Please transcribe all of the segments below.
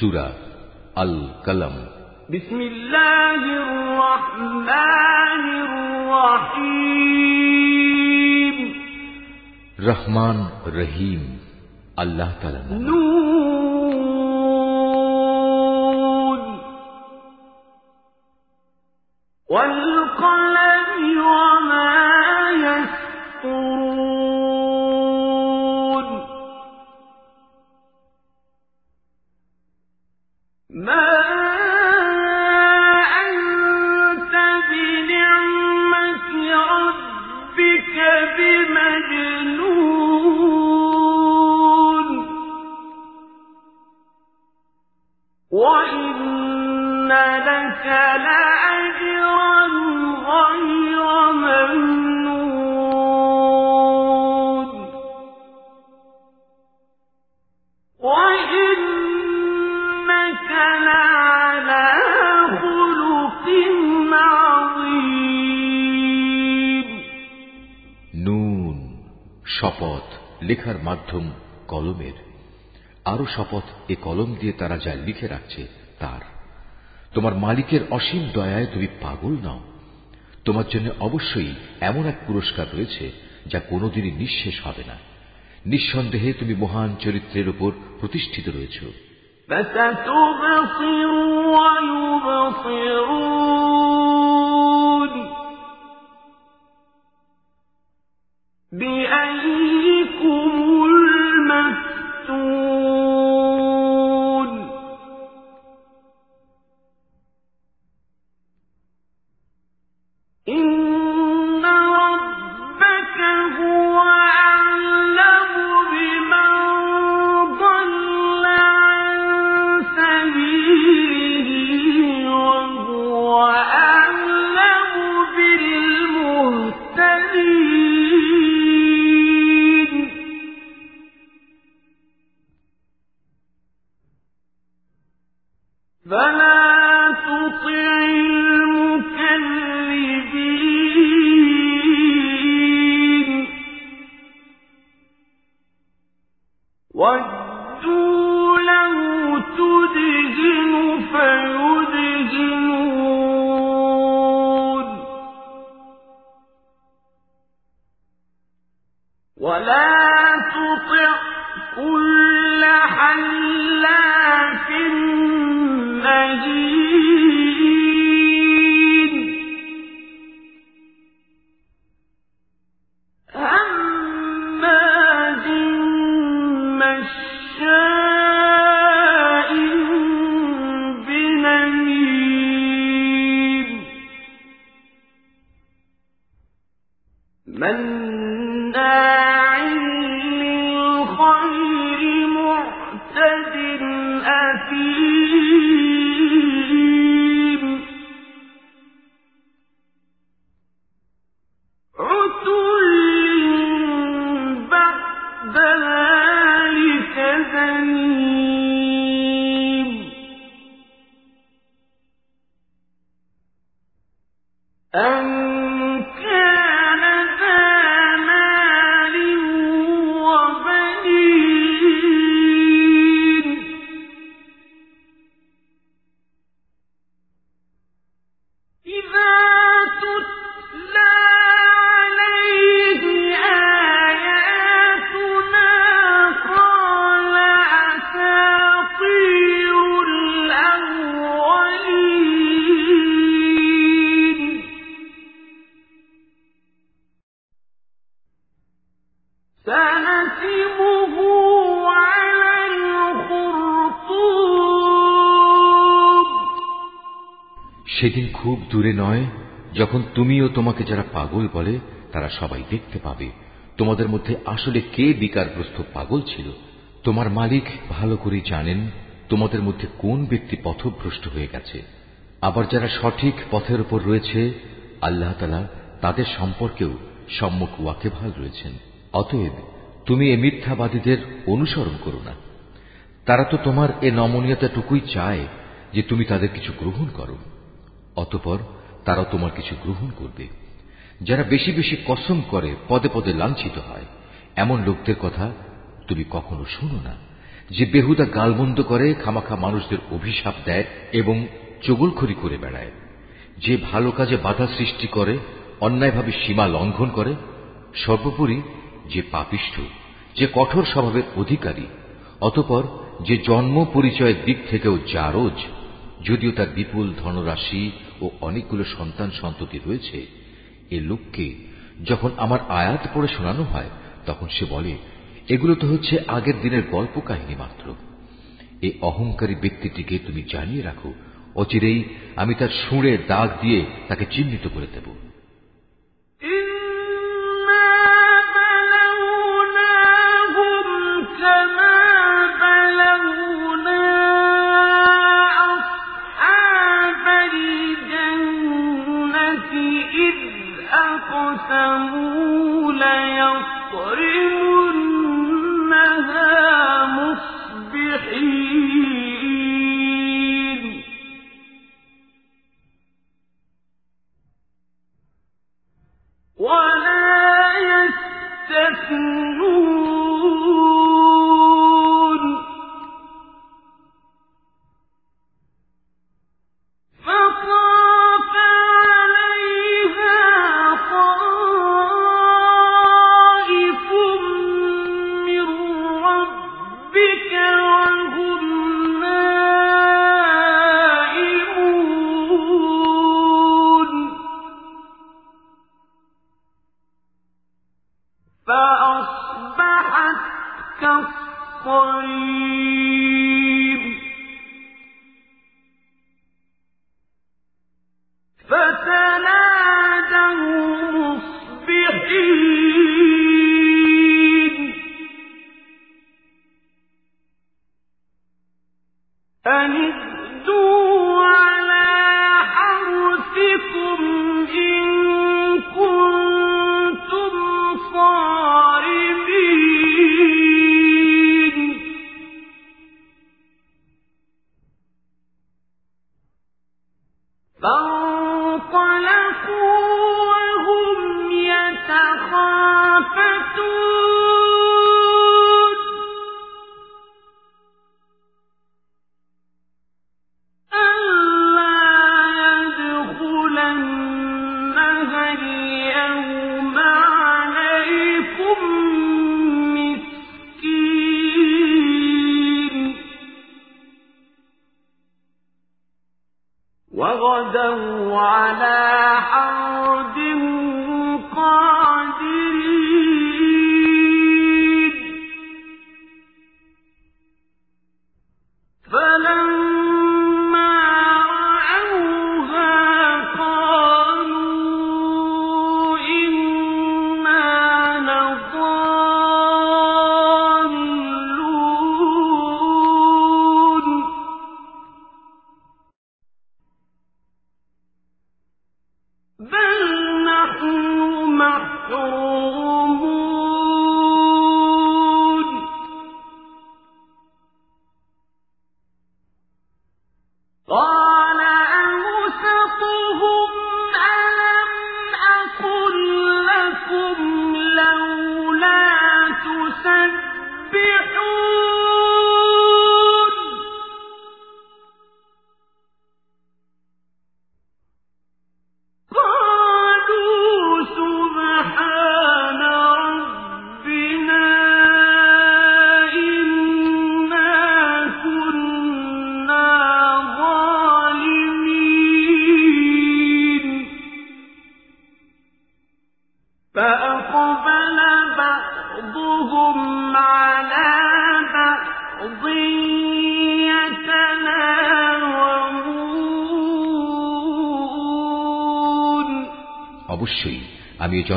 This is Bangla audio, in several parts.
سورة القلم. بسم الله الرحمن الرحيم. رحمن الرحيم الله تعالى نعم. نون. শপথ লেখার মাধ্যম কলমের। আরও শপথ এ কলম দিয়ে তারা যা লিখে রাখছে তার। তোমার মালিকের অসীম দয়ায় তুমি পাগল নাও তোমার জন্য অবশ্যই এমন এক পুরস্কার রয়েছে যা কোনোদিনই নিঃশেষ হবে না নিঃসন্দেহে তুমি মহান চরিত্রের উপর প্রতিষ্ঠিত রয়েছ فستبصر قل সেদিন খুব দূরে নয়, যখন তুমি ও তোমাকে যারা পাগল বলে, তারা সবাই দেখতে পাবে। তোমাদের মধ্যে আসলে কে বিকারগ্রস্ত পাগল ছিল? তোমার মালিক ভালো করে জানেন তোমাদের মধ্যে কোন ব্যক্তি পথভ্রষ্ট হয়ে গেছে। আবার যারা সঠিক পথের উপর রয়েছে, আল্লাহ তালা তাদের সম্পর্কেও সম্মুখ ওয়াকেভাল রয়েছেন। অতএব তুমি এ মিথ্যাবাদীদের অনুসরণ করো না। তারা তো তোমার এ নমনীয়তাটুকুই চায় যে তুমি তাদের কিছু গ্রহণ করো। অতপর তারা তোমার কিছু গ্রহণ করবে। যারা বেশি বেশি কসম করে পদে পদে লাঞ্ছিত হয়, এমন লোকদের কথা তুমি কখনো শোনো না, যে বেহুদা গালমন্দ করে খামাখা মানুষদের অভিশাপ দেয় এবং চগলখড়ি করে বেড়ায়। যে ভালো কাজে বাধা সৃষ্টি করে, অন্যায়ভাবে সীমা লঙ্ঘন করে, সর্বোপরি যে পাপিষ্ঠ, যে কঠোর স্বভাবের অধিকারী, অতপর যে জন্ম পরিচয়ের দিক থেকেও জারজ, যদিও তার বিপুল ধনরাশি ও অনেকগুলো সন্তান সন্ততি রয়েছে, এ লোককে যখন আমার আয়াত পড়ে শোনানো হয়, তখন সে বলে, এগুলো তো হচ্ছে আগের দিনের গল্প কাহিনী মাত্র। এই অহংকারী ব্যক্তিটিকে তুমি জানিয়ে রাখো। অচিরেই আমি তার সুঁড়ে দাগ দিয়ে তাকে চিহ্নিত করে দেব। أقسموا ليصرمنها مصبحين ولا يستثنون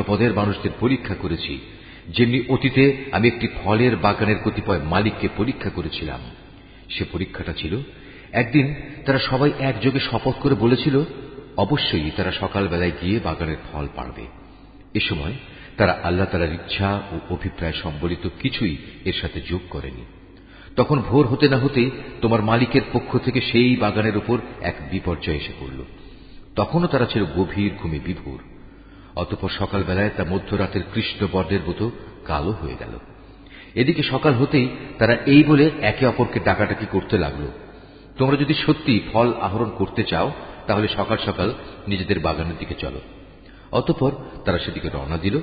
জনপদের মানুষদের পরীক্ষা করেছি। যেমনি অতীতে আমি একটি ফলের বাগানের কতিপয় মালিককে পরীক্ষা করেছিলাম। সে পরীক্ষাটা ছিল, একদিন তারা সবাই একযোগে শপথ করে বলেছিল, অবশ্যই তারা সকালবেলায় গিয়ে বাগানের ফল পাড়বে। এ সময় তারা আল্লাহ তালার ইচ্ছা ও অভিপ্রায় সম্বলিত কিছুই এর সাথে যোগ করেনি। তখন ভোর হতে না হতেই তোমার মালিকের পক্ষ থেকে সেই বাগানের উপর এক বিপর্যয় এসে পড়ল। তখনও তারা ছিল গভীর ঘুমে বিভোর। অতপর সকালবেলায় তা মধ্যরাতের কৃষ্ণ বর্ণের মতো কালো হয়ে গেল। এদিকে সকাল হতেই তারা এই বলে একে অপরকে ডাকাডাকি করতে লাগল। তোমরা যদি সত্যি ফল আহরণ করতে চাও, তাহলে সকাল সকাল নিজেদের বাগানের দিকে চলো। অতঃপর তারা সেদিকে রওনা দিল।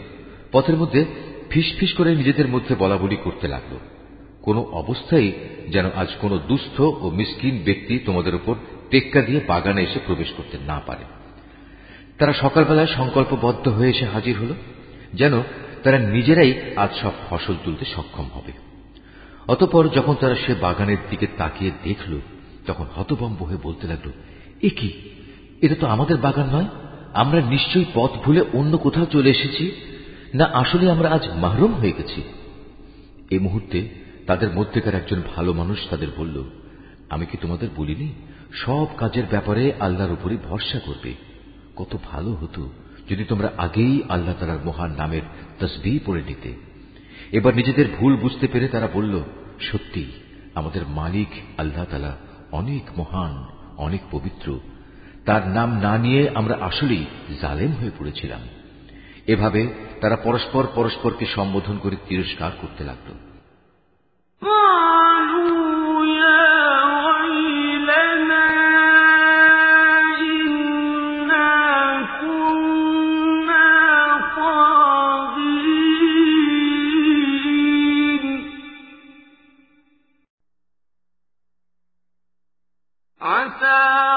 পথের মধ্যে ফিস করে নিজেদের মধ্যে বলা বলি করতে লাগল। কোনো অবস্থায় যেন আজ কোনো দুস্থ ও মিসকিন ব্যক্তি তোমাদের উপর টেক্কা দিয়ে বাগানে এসে প্রবেশ করতে না পারে। তারা সকালবেলায় সংকল্পবদ্ধ হয়ে এসে হাজির হল, যেন তারা নিজেরাই আজ সব ফসল তুলতে সক্ষম হবে। অতপর যখন তারা সে বাগানের দিকে তাকিয়ে দেখল, তখন হতবম্ব হয়ে বলতে লাগল, এ কি? এটা তো আমাদের বাগান নয়? আমরা নিশ্চয়ই পথ ভুলে অন্য কোথাও চলে এসেছি? না আসলে আমরা আজ মাহরুম হয়ে গেছি? এই মুহূর্তে তাদের মধ্যেকার একজন ভালো মানুষ তাদের বলল, আমি কি তোমাদের বলিনি? সব কাজের ব্যাপারে আল্লাহর উপরই ভরসা করবে। কত ভালো হতো যদি তোমরা আগেই আল্লাহ তালার মহান নামের তসবি পড়ে নিতে। এবার নিজেদের ভুল বুঝতে পেরে তারা বলল, সত্যি, আমাদের মালিক আল্লাহ তালা অনেক মহান, অনেক পবিত্র। তার নাম না নিয়ে আমরা আসলেই জালেম হয়ে পড়েছিলাম। এভাবে তারা পরস্পর পরস্পরকে সম্বোধন করে তিরস্কার করতে লাগল। للمتقين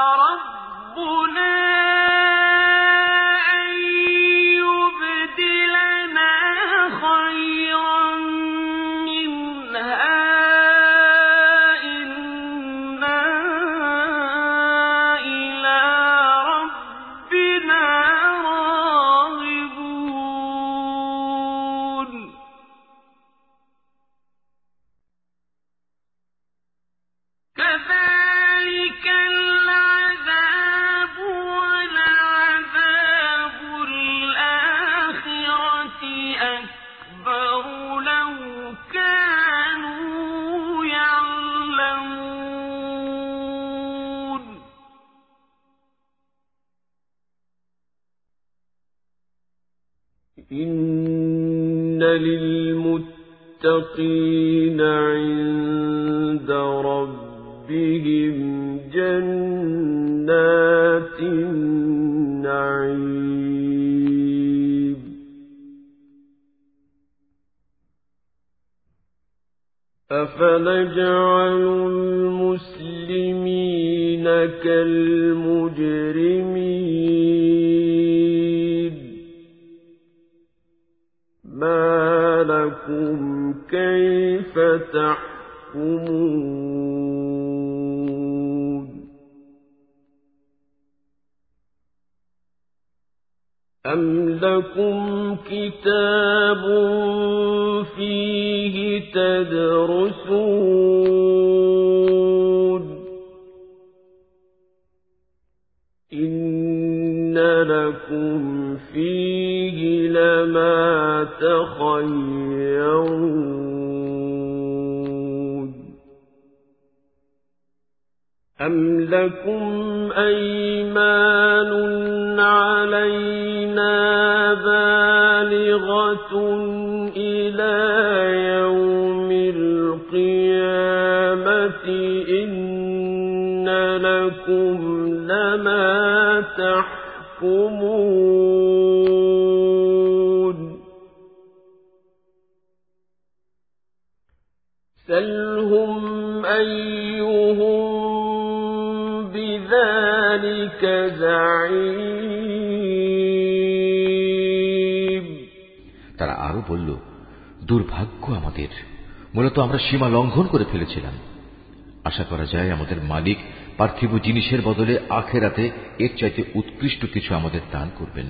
كالمجرمين ما لكم كيف تحكمون؟ أم لكم كتاب فيه تدرسون؟ تخيرون أم لكم أيمان علينا بالغة إلى يوم القيامة إن لكم لما تحكمون বলল, দুর্ভাগ্য আমাদের। মূলত আমরা সীমা লঙ্ঘন করে ফেলেছিলাম। আশা করা যায় আমাদের মালিক পার্থিব জিনিসের বদলে আখেরাতে এর চাইতে উৎকৃষ্ট কিছু আমাদের দান করবেন।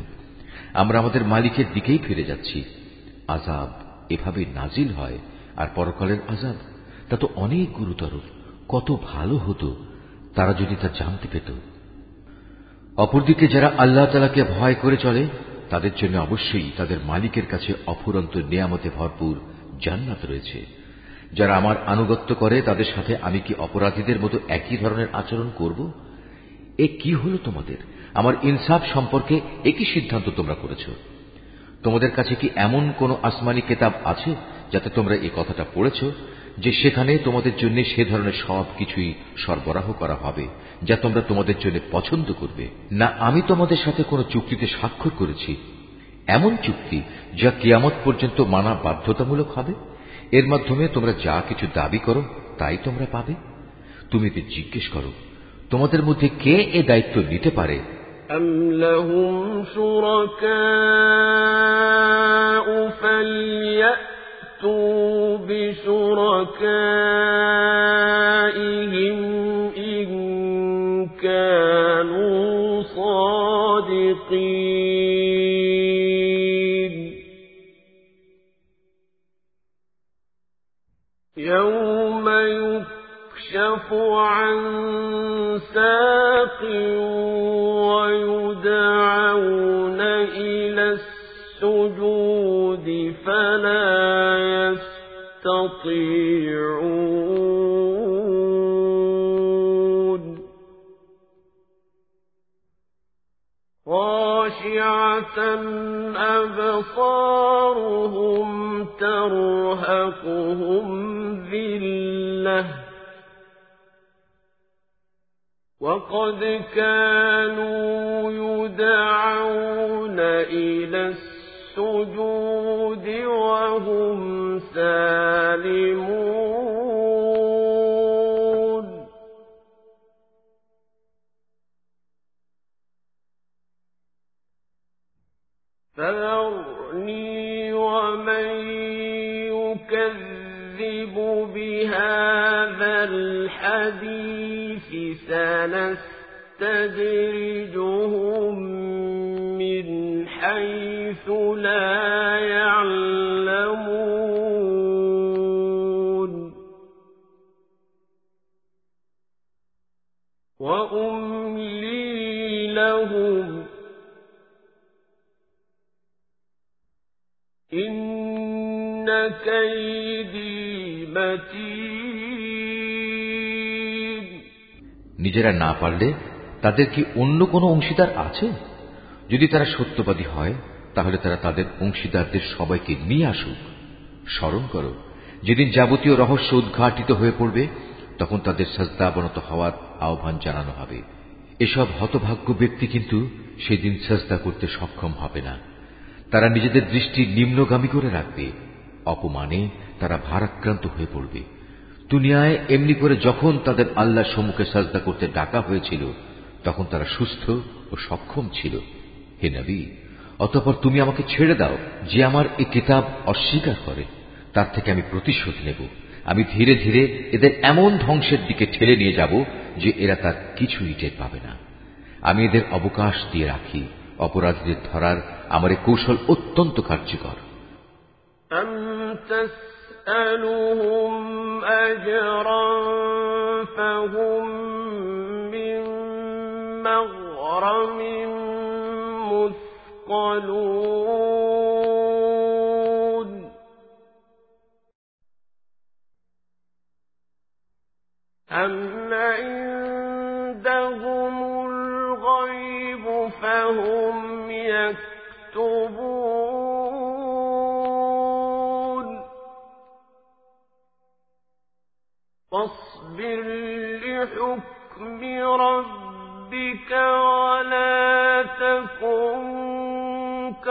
আমরা আমাদের মালিকের দিকেই ফিরে যাচ্ছি। আজাব এভাবে নাজিল হয় আর পরকালের আজাব তা তো অনেক গুরুতর। কত ভালো হতো, তারা যদি তা জানতে পেত। অপরদিকে যারা আল্লাহ তালাকে ভয় করে চলে তাদের জন্য অবশ্যই তাদের মালিকের কাছে অফুরন্ত নিয়ামতে ভরপুর জান্নাত রয়েছে। যারা আমার আনুগত্য করে, তাদের সাথে আমি কি অপরাধীদের মতো একই ধরনের আচরণ করব? এ কি হলো তোমাদের? আমার ইনসাফ সম্পর্কে একই সিদ্ধান্ত তোমরা করেছ। তোমাদের কাছে কি এমন কোন আসমানি কেতাব আছে যাতে তোমরা এই কথাটা পড়েছ? যে সেখানে তোমাদের জন্য সে ধরনের সব কিছুই সরবরাহ করা হবে যা তোমরা তোমাদের জন্য পছন্দ করবে না আমি তোমাদের সাথে কোনো চুক্তিতে স্বাক্ষর করেছি এমন চুক্তি যা কিয়ামত পর্যন্ত মানা বাধ্যতামূলক হবে এর মাধ্যমে তোমরা যা কিছু দাবি করো তাই তোমরা পাবে তুমি এতে জিজ্ঞেস করো তোমাদের মধ্যে কে এ দায়িত্ব নিতে পারে أم لهم شركاء فليأتوا بشركائهم إن كانوا صادقين يوم يكشف عن ساق ويدعون إلى السجود فلا يستطيعون خاشعة أبصارهم ترهقهم ذلة. وقد كانوا يدعون إلى السجود وهم سالمون. فذرني ومن يكذب بهذا الحديث سنستدرجهم حيث لا يعلمون وأملي لهم إن كيدي متين নিজেরা না পারলে তাদের কি অন্য কোনো অংশীদার আছে যদি তারা সত্যবাদী হয়, তাহলে তারা তাদের অংশীদারদের সবাইকে নিয়ে আসুক। স্মরণ করো, যেদিন যাবতীয় রহস্য উদ্ঘাটিত হয়ে পড়বে, তখন তাদের সজদাবনত হওয়ার আহ্বান জানানো হবে। এসব হতভাগ্য ব্যক্তি কিন্তু সেদিন সজদা করতে সক্ষম হবে না। তারা নিজেদের দৃষ্টি নিম্নগামী করে রাখবে, অপমানে তারা ভারাক্রান্ত হয়ে পড়বে। দুনিয়ায় এমনি করে যখন তাদের আল্লাহ সম্মুখে সাজদা করতে ডাকা হয়েছিল, তখন তারা সুস্থ ও সক্ষম ছিল। হে নবী অতপর তুমি আমাকে ছেড়ে দাও যে আমার এই কিতাব অস্বীকার করে তার থেকে আমি প্রতিশোধ নেব আমি ধীরে ধীরে এদের এমন ধ্বংসের দিকে ঠেলে নিয়ে যাব যে এরা তার কিছুই টের পাবে না আমি এদের অবকাশ দিয়ে রাখি অপরাধীদের ধরার আমার এই কৌশল অত্যন্ত কার্যকর أم تسألهم أجرا فهم مثقلون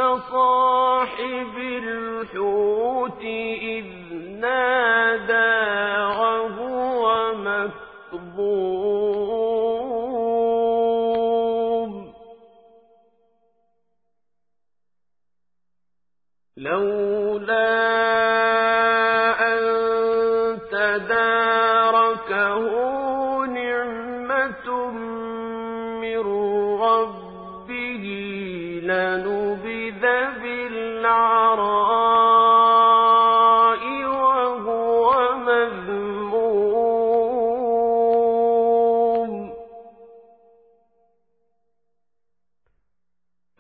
كصاحب الحوت إذ نادى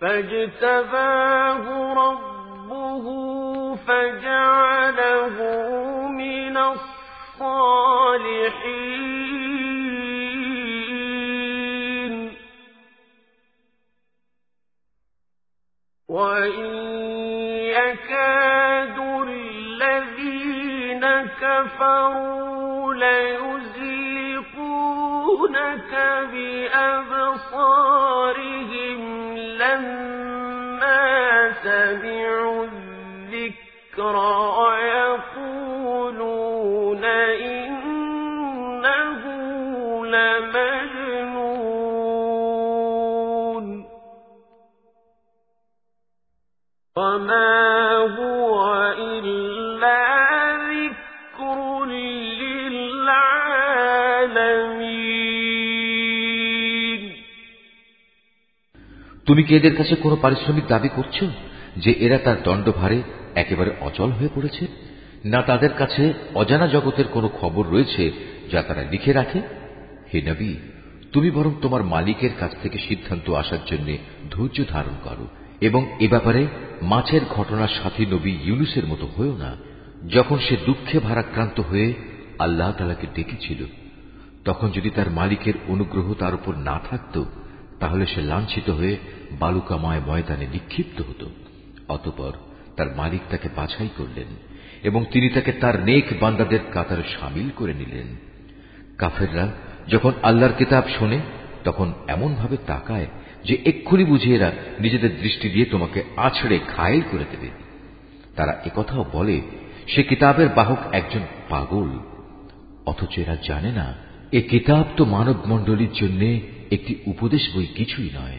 فاجتباه ربه فجعله من الصالحين. وإن يكاد الذين كفروا ليزلقونك بأبصارهم لما سمعوا الذكر ويقولون إنه لمجنون وما هو إلا ذكر للعالمين তুমি কি এদের কাছে কোনো পারিশ্রমিক দাবি করছো যে এরা তার দণ্ডভারে একেবারে অচল হয়ে পড়েছে, না তাদের কাছে অজানা জগতের কোনো খবর রয়েছে যা তারা লিখে রাখে? হে নবী, তুমি বরং তোমার মালিকের কাছ থেকে সিদ্ধান্ত আসার জন্য ধৈর্য ধারণ করো এবং এ ব্যাপারে মাছের ঘটনার সাথী নবী ইউনুসের মতো হয়েও না। যখন সে দুঃখে ভারাক্রান্ত হয়ে আল্লাহ তালাকে ডেকেছিল, তখন যদি তার মালিকের অনুগ্রহ তার উপর না থাকত, তাহলে সে লাঞ্ছিত হয়ে বালুকাময় ময়দানে নিক্ষিপ্ত হতো। অতপর তার মালিক তাকে বাছাই করলেন এবং তিনি তাকে তার নেক বান্দাদের কাতারে সামিল করে নিলেন। কাফেররা যখন আল্লাহর কিতাব শোনে, তখন এমন ভাবে তাকায় যে এক্ষুনি বুঝে এরা নিজেদের দৃষ্টি দিয়ে তোমাকে আছড়ে ঘায়েল করে দেবে। তারা একথাও বলে, সে কিতাবের বাহক একজন পাগল। অথচ এরা জানে না, এ কিতাব তো মানব মণ্ডলীর জন্য একটি উপদেশ বই কিছুই নয়।